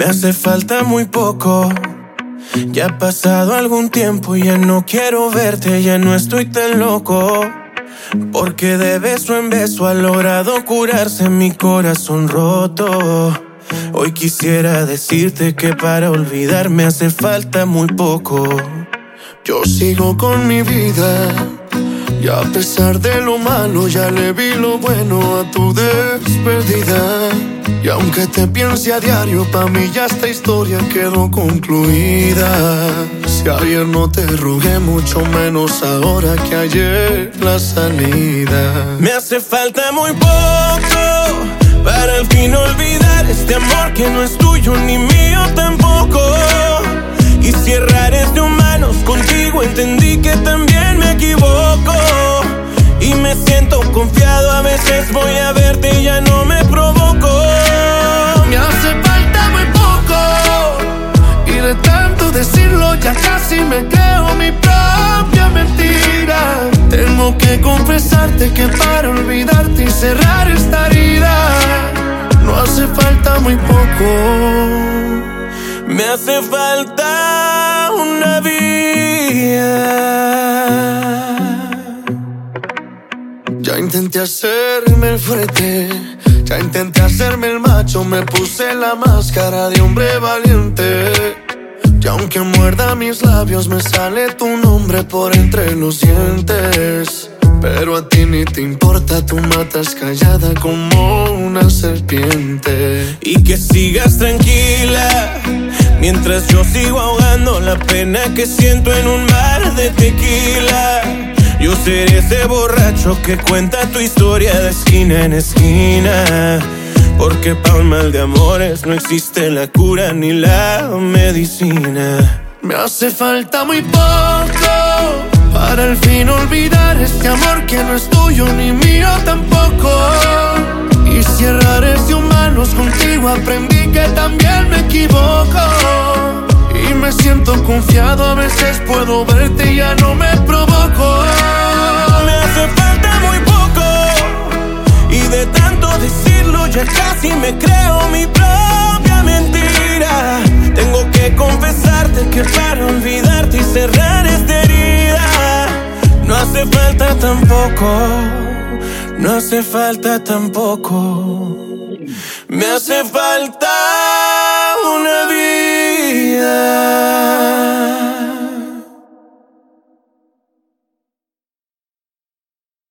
Me hace falta muy poco. Ya ha pasado algún tiempo, ya no quiero verte, ya no estoy tan loco. Porque de beso en beso ha logrado curarse mi corazón roto. Hoy quisiera decirte que para olvidarme hace falta muy poco. Yo sigo con mi vida. Y a pesar de lo malo, ya le vi lo bueno a tu despedida. Aunque te piense a diario, pa' mí ya esta historia quedó concluida. Si ayer no te rogué, mucho menos ahora que ayer la salida. Me hace falta muy poco para al fin olvidar este amor que no es tuyo ni mío tampoco. Cerrar esta herida, no hace falta muy poco. Me hace falta una vida. Ya intenté hacerme el fuerte, ya intenté hacerme el macho, me puse la máscara de hombre valiente. Y aunque muerda mis labios, me sale tu nombre por entre los dientes. Pero a ti ni te importa, tú matas callada como una serpiente. Y que sigas tranquila mientras yo sigo ahogando la pena que siento en un mar de tequila. Yo seré ese borracho que cuenta tu historia de esquina en esquina. Porque pa' un mal de amores no existe la cura ni la medicina. Me hace falta muy poco este amor que no es tuyo ni mío tampoco. Y si errar es de humanos, contigo aprendí que también me equivoco. Y me siento confiado, a veces puedo verte y ya no me provoco. Me hace falta muy poco y de tanto decirlo ya casi me creo mi propia mentira. Tengo que confesarte que para olvidarte y cerrar no hace falta tampoco, no hace falta tampoco. Me hace falta una vida.